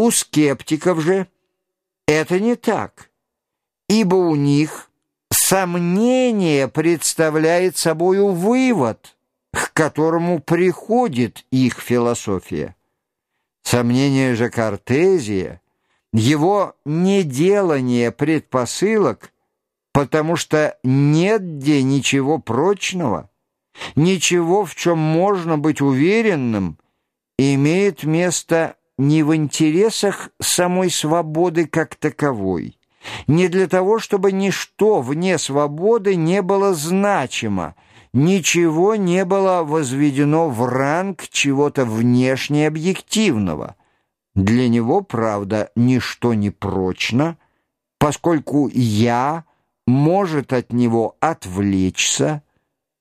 У скептиков же это не так, ибо у них сомнение представляет собою вывод, к которому приходит их философия. Сомнение же Картезия, его неделание предпосылок, потому что нет где ничего прочного, ничего, в чем можно быть уверенным, имеет место не в интересах самой свободы как таковой, не для того, чтобы ничто вне свободы не было значимо, ничего не было возведено в ранг чего-то внешне объективного. Для него, правда, ничто не прочно, поскольку «я» может от него отвлечься,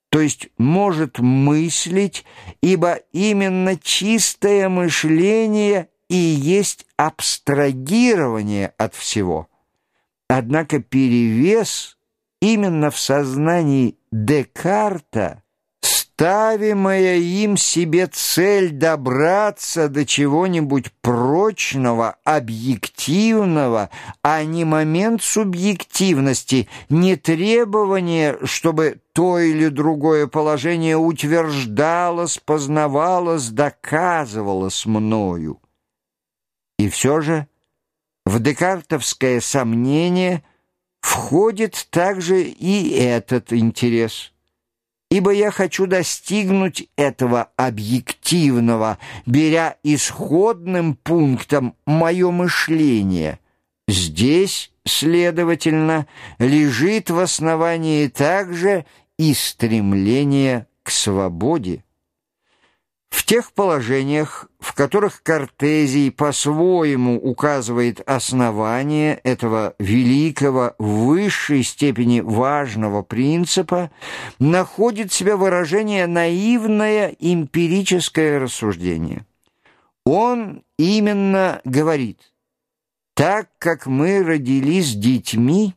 то есть может мыслить, ибо именно чистое мышление и есть абстрагирование от всего. Однако перевес именно в сознании Декарта ставимая им себе цель добраться до чего-нибудь прочного, объективного, а не момент субъективности, не требование, чтобы то или другое положение утверждалось, познавалось, доказывалось мною. И все же в декартовское сомнение входит также и этот интерес – ибо я хочу достигнуть этого объективного, беря исходным пунктом мое мышление. Здесь, следовательно, лежит в основании также и стремление к свободе. В тех положениях, которых Кортезий по-своему указывает основание этого великого, в высшей степени важного принципа, находит себя выражение наивное эмпирическое рассуждение. Он именно говорит, так как мы родились детьми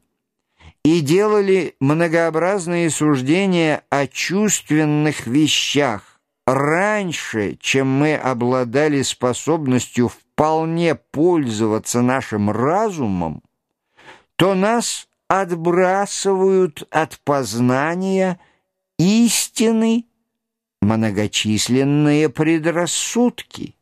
и делали многообразные суждения о чувственных вещах, раньше, чем мы обладали способностью вполне пользоваться нашим разумом, то нас отбрасывают от познания истины многочисленные предрассудки.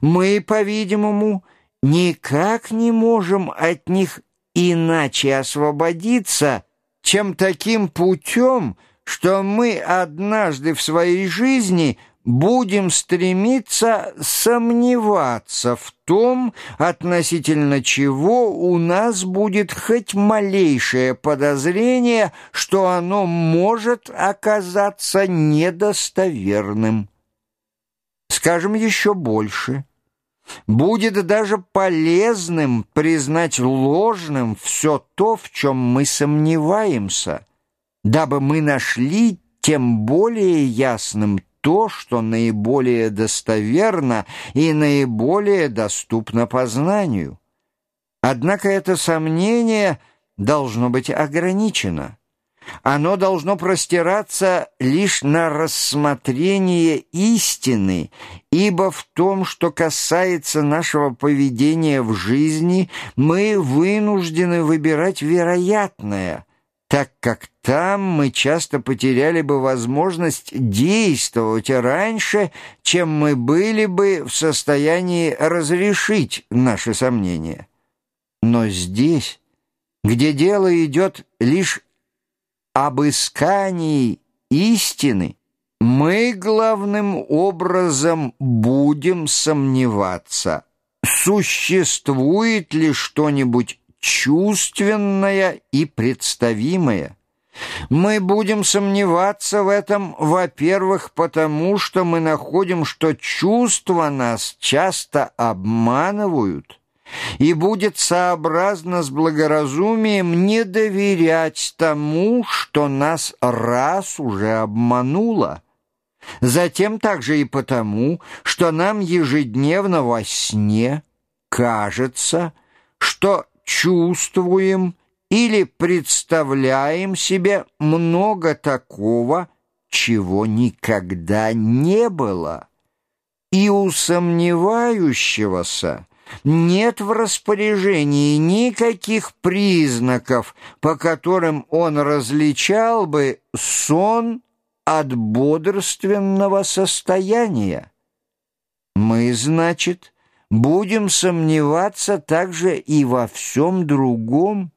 Мы, по-видимому, никак не можем от них иначе освободиться, чем таким путем, что мы однажды в своей жизни будем стремиться сомневаться в том, относительно чего у нас будет хоть малейшее подозрение, что оно может оказаться недостоверным. Скажем еще больше. Будет даже полезным признать ложным все то, в чем мы сомневаемся – дабы мы нашли тем более ясным то, что наиболее достоверно и наиболее доступно познанию. Однако это сомнение должно быть ограничено. Оно должно простираться лишь на рассмотрение истины, ибо в том, что касается нашего поведения в жизни, мы вынуждены выбирать вероятное – так как там мы часто потеряли бы возможность действовать раньше, чем мы были бы в состоянии разрешить наши сомнения. Но здесь, где дело идет лишь об искании истины, мы главным образом будем сомневаться, существует ли что-нибудь чувственное и представимое. Мы будем сомневаться в этом, во-первых, потому что мы находим, что чувства нас часто обманывают, и будет сообразно с благоразумием не доверять тому, что нас раз уже обмануло. Затем также и потому, что нам ежедневно во сне кажется, что чувствуем или представляем себе много такого, чего никогда не было. И у сомневающегося нет в распоряжении никаких признаков, по которым он различал бы сон от бодрственного состояния. Мы, значит, будем сомневаться также и во всем другом,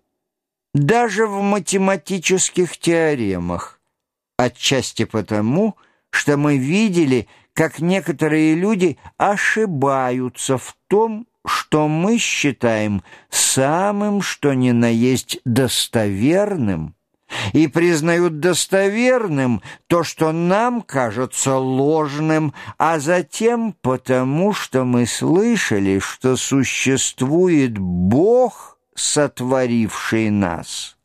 даже в математических теоремах, отчасти потому, что мы видели, как некоторые люди ошибаются в том, что мы считаем самым, что ни на есть достоверным, и признают достоверным то, что нам кажется ложным, а затем потому, что мы слышали, что существует Бог, сотворивший нас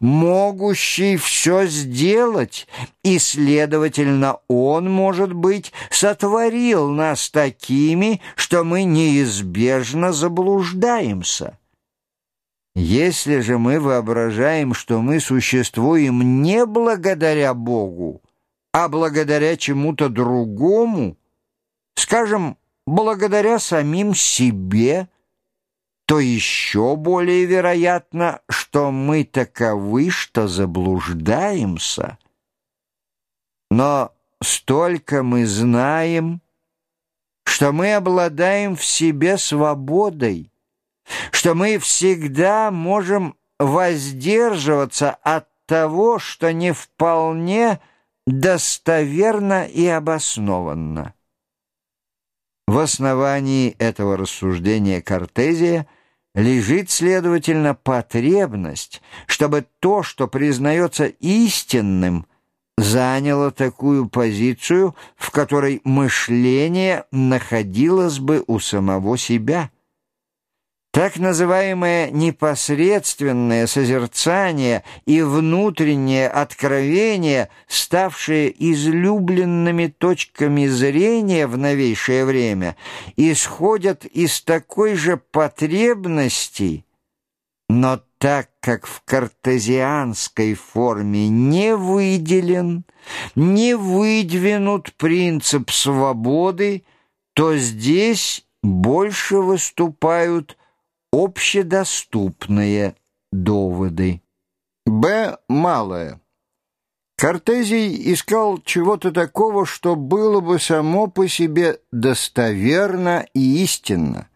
могущий все сделать, и, следовательно, Он, может быть, сотворил нас такими, что мы неизбежно заблуждаемся. Если же мы воображаем, что мы существуем не благодаря Богу, а благодаря чему-то другому, скажем, благодаря самим себе – то еще более вероятно, что мы таковы, что заблуждаемся. Но столько мы знаем, что мы обладаем в себе свободой, что мы всегда можем воздерживаться от того, что не вполне достоверно и обоснованно. В основании этого рассуждения Кортезия лежит, следовательно, потребность, чтобы то, что признается истинным, заняло такую позицию, в которой мышление находилось бы у самого себя – так называемое непосредственное созерцание и внутреннее откровение, ставшие излюбленными точками зрения в новейшее время, исходят из такой же потребности, но так как в картезианской форме не выделен, не выдвинут принцип свободы, то здесь больше выступают общедоступные доводы. Б. Малое. Кортезий искал чего-то такого, что было бы само по себе достоверно и истинно,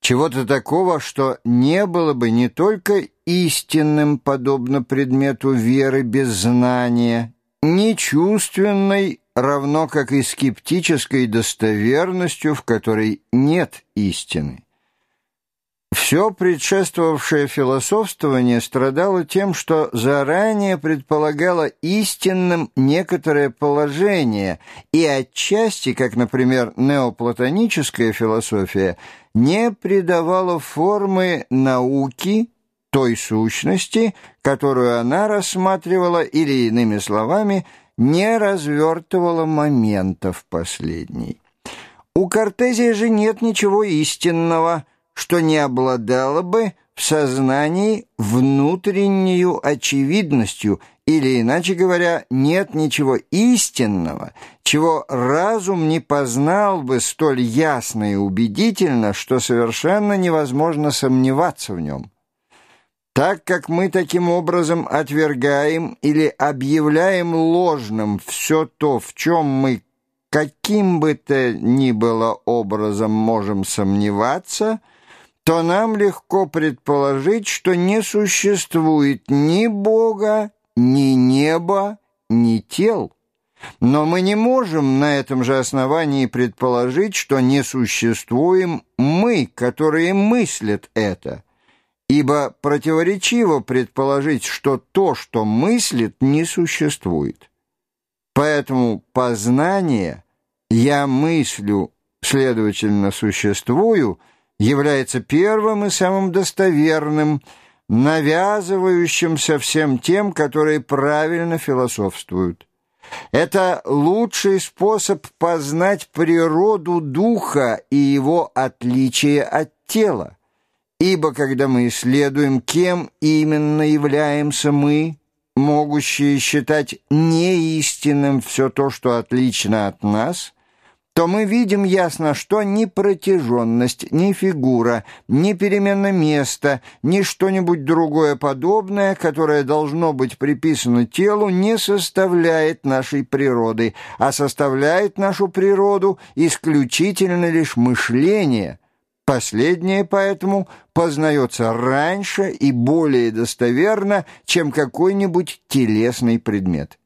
чего-то такого, что не было бы не только истинным, подобно предмету веры без знания, не чувственной, равно как и скептической достоверностью, в которой нет истины. Все предшествовавшее философствование страдало тем, что заранее предполагало истинным некоторое положение и отчасти, как, например, неоплатоническая философия, не придавала формы науки той сущности, которую она рассматривала или, иными словами, не развертывала моментов последней. У Кортезия же нет ничего истинного – что не обладало бы в сознании внутреннюю очевидностью, или, иначе говоря, нет ничего истинного, чего разум не познал бы столь ясно и убедительно, что совершенно невозможно сомневаться в нем. Так как мы таким образом отвергаем или объявляем ложным все то, в чем мы каким бы то ни было образом можем сомневаться – то нам легко предположить, что не существует ни Бога, ни неба, ни тел. Но мы не можем на этом же основании предположить, что не существуем мы, которые мыслят это. Ибо противоречиво предположить, что то, что мыслит, не существует. Поэтому познание «я мыслю, следовательно, существую» — является первым и самым достоверным, навязывающимся всем тем, которые правильно философствуют. Это лучший способ познать природу духа и его отличие от тела. Ибо когда мы исследуем, кем именно являемся мы, могущие считать неистинным все то, что отлично от нас – то мы видим ясно, что ни протяженность, ни фигура, ни перемена места, ни что-нибудь другое подобное, которое должно быть приписано телу, не составляет нашей природы, а составляет нашу природу исключительно лишь мышление. Последнее поэтому познается раньше и более достоверно, чем какой-нибудь телесный предмет.